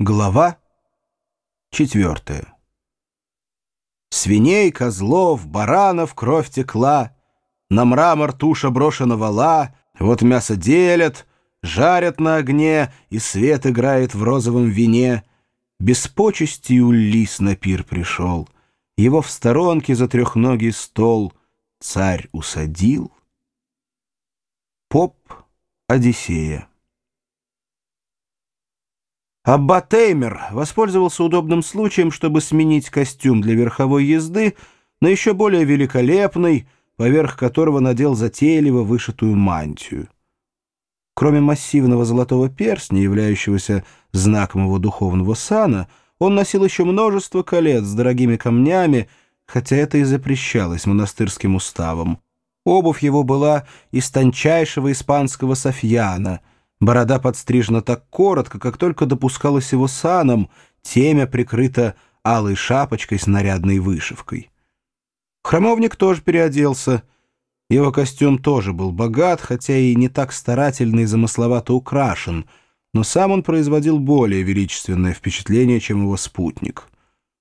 Глава четвертая. Свиней, козлов, баранов кровь текла, На мрамор туша брошена вала, Вот мясо делят, жарят на огне, И свет играет в розовом вине. Без почести Улис на пир пришел, Его в сторонке за трехногий стол Царь усадил. Поп Одиссея Аббат Эймер воспользовался удобным случаем, чтобы сменить костюм для верховой езды на еще более великолепный, поверх которого надел затейливо вышитую мантию. Кроме массивного золотого перстня, являющегося знаком его духовного сана, он носил еще множество колец с дорогими камнями, хотя это и запрещалось монастырским уставом. Обувь его была из тончайшего испанского софьяна — Борода подстрижена так коротко, как только допускалось его саном, темя прикрыта алой шапочкой с нарядной вышивкой. Хромовник тоже переоделся. Его костюм тоже был богат, хотя и не так старательно и замысловато украшен, но сам он производил более величественное впечатление, чем его спутник.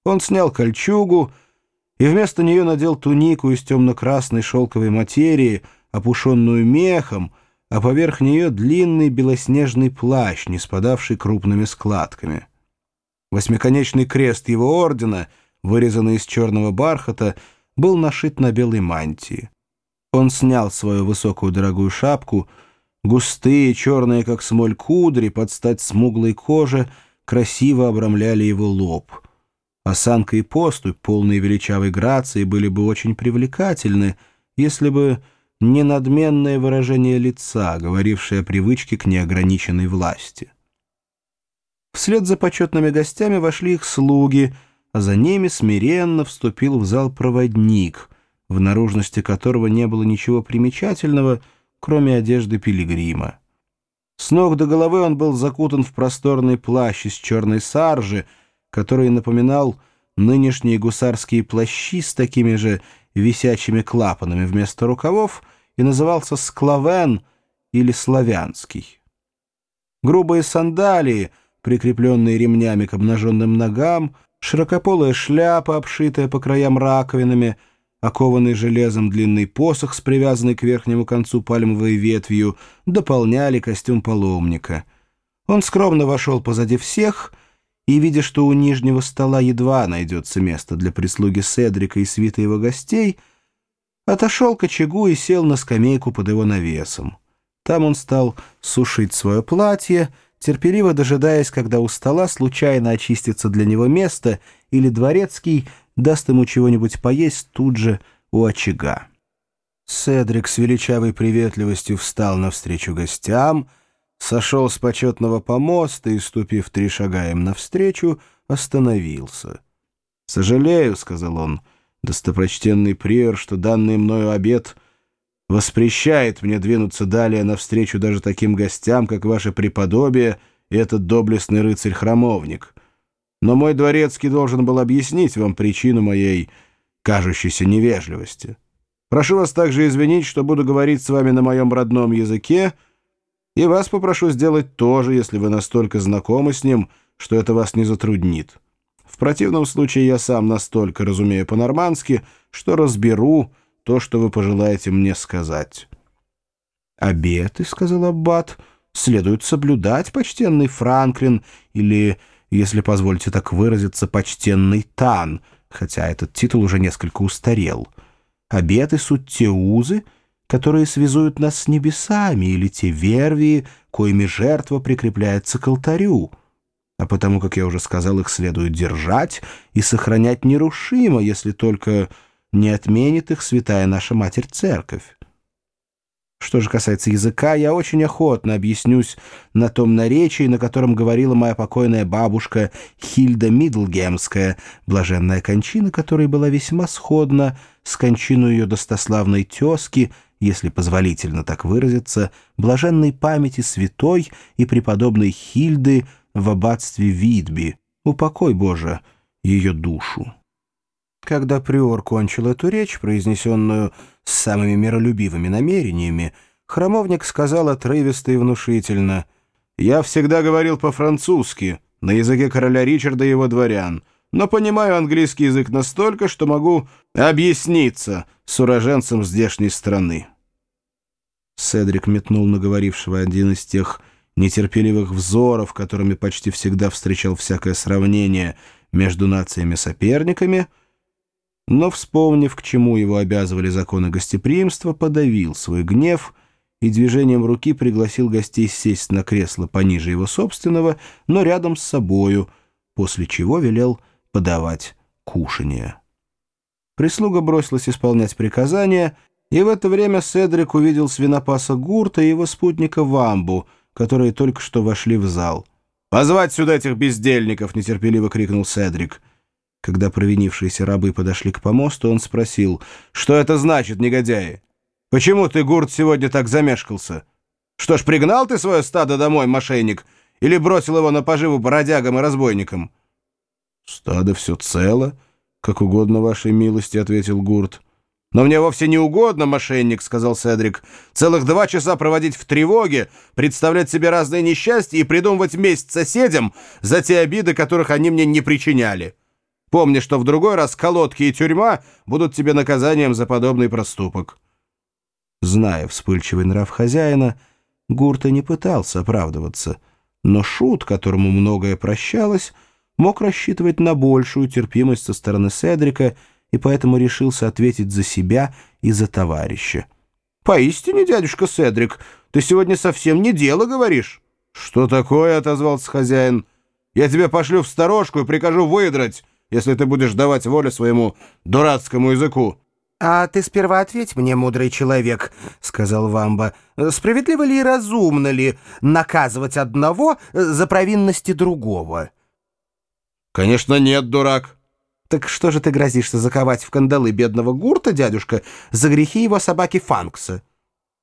Он снял кольчугу и вместо нее надел тунику из темно-красной шелковой материи, опушенную мехом, а поверх нее длинный белоснежный плащ, не спадавший крупными складками. Восьмиконечный крест его ордена, вырезанный из черного бархата, был нашит на белой мантии. Он снял свою высокую дорогую шапку, густые, черные, как смоль, кудри под стать смуглой коже красиво обрамляли его лоб. Осанка и поступь, полные величавой грации, были бы очень привлекательны, если бы ненадменное выражение лица, говорившее о привычке к неограниченной власти. Вслед за почетными гостями вошли их слуги, а за ними смиренно вступил в зал проводник, в наружности которого не было ничего примечательного, кроме одежды пилигрима. С ног до головы он был закутан в просторный плащ из черной саржи, который напоминал нынешние гусарские плащи с такими же висячими клапанами вместо рукавов и назывался «склавен» или «славянский». Грубые сандалии, прикрепленные ремнями к обнаженным ногам, широкополая шляпа, обшитая по краям раковинами, окованный железом длинный посох с привязанной к верхнему концу пальмовой ветвью, дополняли костюм паломника. Он скромно вошел позади всех и, видя, что у нижнего стола едва найдется место для прислуги Седрика и свита его гостей, отошел к очагу и сел на скамейку под его навесом. Там он стал сушить свое платье, терпеливо дожидаясь, когда у стола случайно очистится для него место, или дворецкий даст ему чего-нибудь поесть тут же у очага. Седрик с величавой приветливостью встал навстречу гостям — сошел с почетного помоста и, ступив три шага им навстречу, остановился. «Сожалею», — сказал он, — «достопочтенный приор, что данный мною обед воспрещает мне двинуться далее навстречу даже таким гостям, как ваше преподобие и этот доблестный рыцарь-храмовник. Но мой дворецкий должен был объяснить вам причину моей кажущейся невежливости. Прошу вас также извинить, что буду говорить с вами на моем родном языке, — и вас попрошу сделать то же, если вы настолько знакомы с ним, что это вас не затруднит. В противном случае я сам настолько разумею по-нормански, что разберу то, что вы пожелаете мне сказать». «Обеты», — сказал Аббат, — «следует соблюдать, почтенный Франклин, или, если позволите так выразиться, почтенный Тан, хотя этот титул уже несколько устарел. Обеты — суть те узы, — которые связуют нас с небесами, или те вервии, коими жертва прикрепляется к алтарю. А потому, как я уже сказал, их следует держать и сохранять нерушимо, если только не отменит их святая наша Матерь-Церковь. Что же касается языка, я очень охотно объяснюсь на том наречии, на котором говорила моя покойная бабушка Хильда Мидлгемская, блаженная кончина которой была весьма сходна с кончиной ее достославной тезки — если позволительно так выразиться, блаженной памяти святой и преподобной Хильды в аббатстве Видби, упокой, Боже, ее душу. Когда приор кончил эту речь, произнесенную с самыми миролюбивыми намерениями, храмовник сказал отрывисто и внушительно, «Я всегда говорил по-французски, на языке короля Ричарда и его дворян, но понимаю английский язык настолько, что могу объясниться с уроженцем здешней страны». Седрик метнул на говорившего один из тех нетерпеливых взоров, которыми почти всегда встречал всякое сравнение между нациями-соперниками, но, вспомнив, к чему его обязывали законы гостеприимства, подавил свой гнев и движением руки пригласил гостей сесть на кресло пониже его собственного, но рядом с собою, после чего велел подавать кушанье. Прислуга бросилась исполнять приказания, и в это время Седрик увидел свинопаса Гурта и его спутника Вамбу, которые только что вошли в зал. «Позвать сюда этих бездельников!» — нетерпеливо крикнул Седрик. Когда провинившиеся рабы подошли к помосту, он спросил, «Что это значит, негодяи? Почему ты, Гурт, сегодня так замешкался? Что ж, пригнал ты свое стадо домой, мошенник, или бросил его на поживу бродягам и разбойникам?» «Стадо все цело, как угодно вашей милости», — ответил Гурт. «Но мне вовсе не угодно, мошенник», — сказал Седрик. «Целых два часа проводить в тревоге, представлять себе разные несчастья и придумывать месть соседям за те обиды, которых они мне не причиняли. Помни, что в другой раз колодки и тюрьма будут тебе наказанием за подобный проступок». Зная вспыльчивый нрав хозяина, Гурта не пытался оправдываться, но Шут, которому многое прощалось, мог рассчитывать на большую терпимость со стороны Седрика — и поэтому решился ответить за себя и за товарища. «Поистине, дядюшка Седрик, ты сегодня совсем не дело говоришь». «Что такое?» — отозвался хозяин. «Я тебя пошлю в сторожку и прикажу выдрать, если ты будешь давать волю своему дурацкому языку». «А ты сперва ответь мне, мудрый человек», — сказал Вамба. «Справедливо ли и разумно ли наказывать одного за провинности другого?» «Конечно нет, дурак. «Так что же ты грозишься заковать в кандалы бедного гурта, дядюшка, за грехи его собаки Фанкса?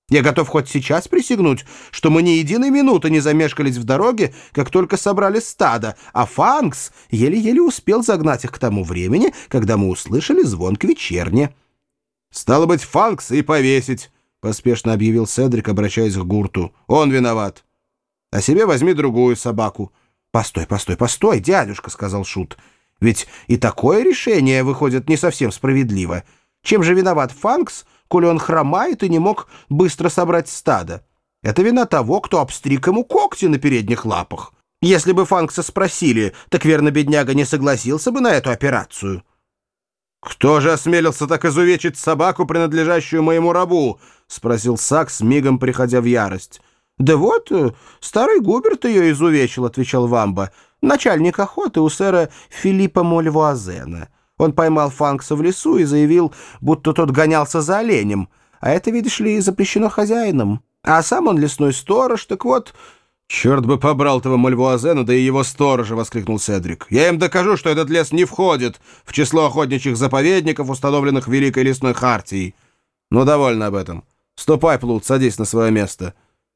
Я готов хоть сейчас присягнуть, что мы ни единой минуты не замешкались в дороге, как только собрали стадо, а Фанкс еле-еле успел загнать их к тому времени, когда мы услышали звон к вечерне». «Стало быть, Фанкс и повесить», — поспешно объявил Седрик, обращаясь к гурту. «Он виноват. А себе возьми другую собаку». «Постой, постой, постой, дядюшка», — сказал Шут. Ведь и такое решение выходит не совсем справедливо. Чем же виноват Фанкс, коли он хромает и не мог быстро собрать стадо? Это вина того, кто обстриг ему когти на передних лапах. Если бы Фанкса спросили, так верно бедняга не согласился бы на эту операцию. «Кто же осмелился так изувечить собаку, принадлежащую моему рабу?» — спросил Сакс, мигом приходя в ярость. «Да вот, э, старый Губерт ее изувечил», — отвечал Вамба начальник охоты у сэра Филиппа Мольвуазена. Он поймал Фанкса в лесу и заявил, будто тот гонялся за оленем, а это, видишь ли, запрещено хозяином. А сам он лесной сторож, так вот... «Черт бы побрал того Мольвуазена, да и его сторожа!» — воскликнул Седрик. «Я им докажу, что этот лес не входит в число охотничьих заповедников, установленных Великой Лесной Хартией. Ну, довольно об этом. Ступай, Плут, садись на свое место.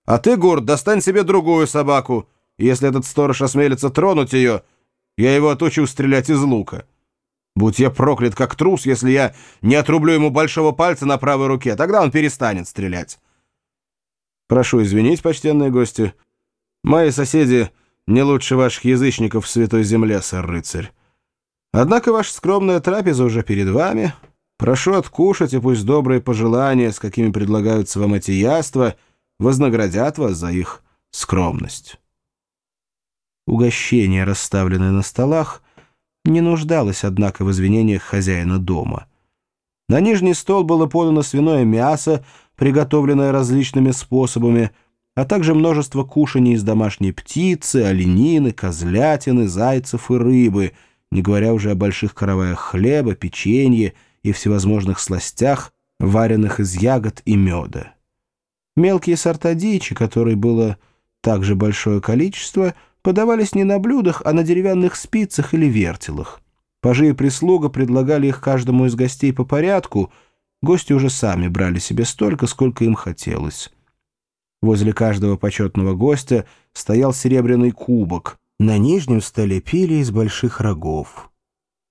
А ты, Гурт, достань себе другую собаку» если этот сторож осмелится тронуть ее, я его отучу стрелять из лука. Будь я проклят как трус, если я не отрублю ему большого пальца на правой руке, тогда он перестанет стрелять. Прошу извинить, почтенные гости. Мои соседи не лучше ваших язычников в Святой Земле, сэр-рыцарь. Однако ваша скромная трапеза уже перед вами. Прошу откушать, и пусть добрые пожелания, с какими предлагаются вам эти яства, вознаградят вас за их скромность». Угощение, расставленное на столах, не нуждалось, однако, в извинениях хозяина дома. На нижний стол было подано свиное мясо, приготовленное различными способами, а также множество кушаний из домашней птицы, оленины, козлятины, зайцев и рыбы, не говоря уже о больших караваях хлеба, печенье и всевозможных сластях, вареных из ягод и меда. Мелкие сорта дичи, которой было также большое количество — подавались не на блюдах, а на деревянных спицах или вертелах. Пажи и прислуга предлагали их каждому из гостей по порядку, гости уже сами брали себе столько, сколько им хотелось. Возле каждого почетного гостя стоял серебряный кубок. На нижнем столе пили из больших рогов.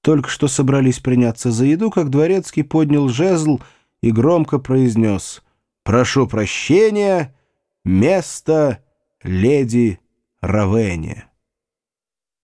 Только что собрались приняться за еду, как дворецкий поднял жезл и громко произнес «Прошу прощения, место леди Равене.